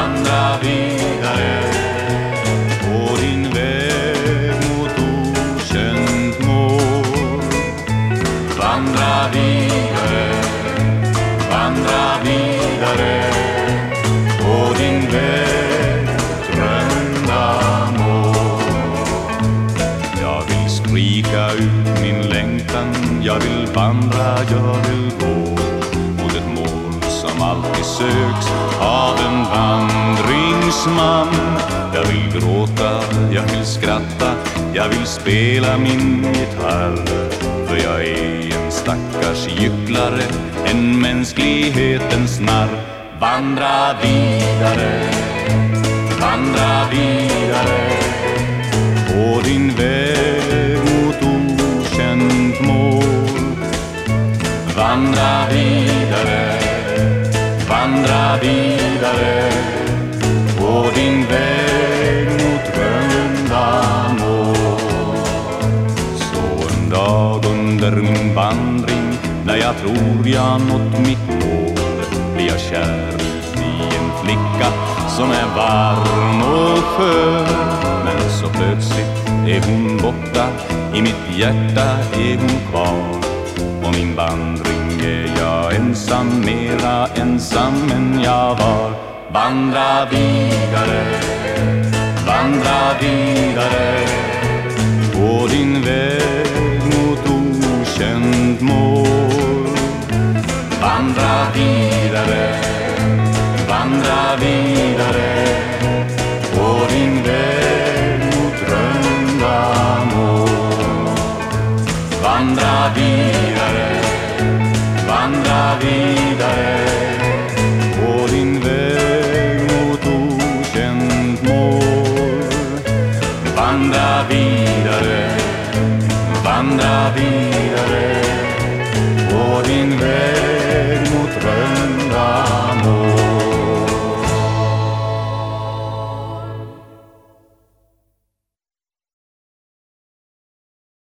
vandra vidare på din väg mot okänt mål. Vandra vidare, vandra vidare på din väg drömda mål. Jag vill skrika ut min längtan, jag vill vandra, jag vill gå som alltid söks av en vandringsman. Jag vill gråta, jag vill skratta, jag vill spela min gitarr. För jag är en stackars gycklare, en mänsklighetens narr. Vandra vidare, vandra vidare på din väg mot okänt mål. Vandra vidare, vandra vidare på din väg mot röda mål. Så en dag under min vandring när jag tror jag nått mitt mål blir jag kär i en flicka som är varm och skön men så plötsligt är hon borta I mitt hjärta är hon kvar och min vandring är jag ensam Mera ensam än jag var. Vandra vidare Vandra vidare På din väg mot okänt mål. Vandra vidare Vandra vidare. Vidare På din väg mot okänt mål. Vandra vidare Vandra vidare.